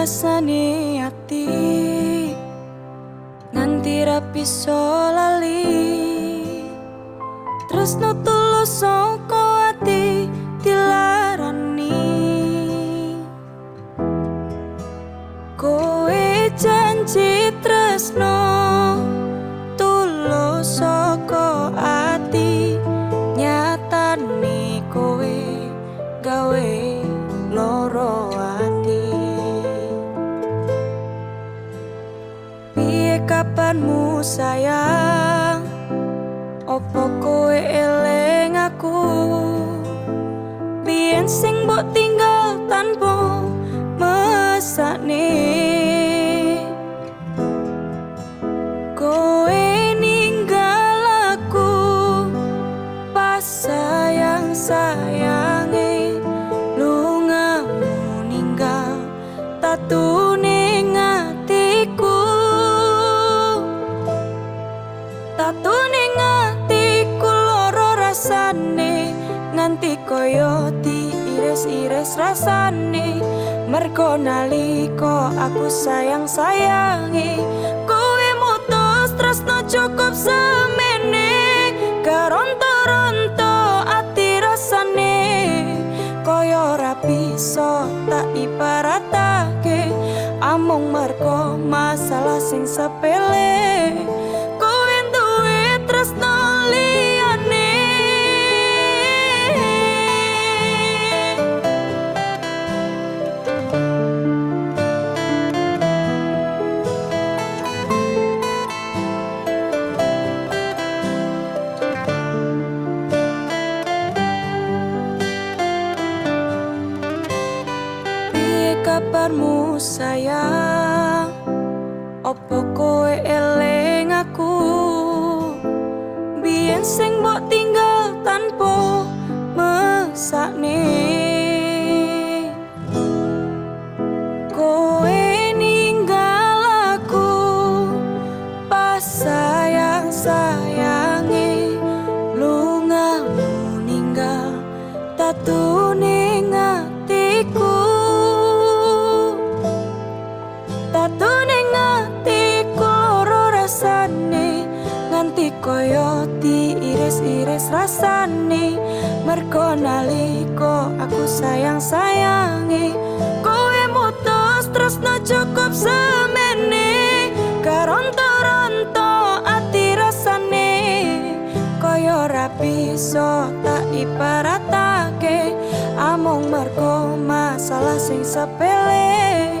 rasane ati nganti rapi lali. Terus tulus saka ati dilarani. Kowe janji tresno gawe kapanmu sayang? Opo kowe eleng aku? Biyen sing mbok tinggal tanpa mesakne kowe ninggal aku pas sayang sayange lungamu ninggal tatu nganti koyo diiris-iris rasane. Mergo nalika aku sayang sayangi kowe mutus tresno cukup semene. Karonto-ronto ati rasane. Koyo ora bisa tak ibaratake amung mergo masalah sing sepele kabarmu sayang? Opo kowe eleng aku? Biyen sing mbok tinggal tanpa mesakne. Kowe ninggal aku Pas sayang sayangi Lungamu ninggal Tatu Tatu ning atiku loro rasane nganti koyo diiris-iris rasane. Mergo nalika aku sayang sayangi kowe mutus tresno cukup semene. Karonto-ronto ati rasane koyo ora bisa tak ibaratake. Amung mergo masalah sing sepele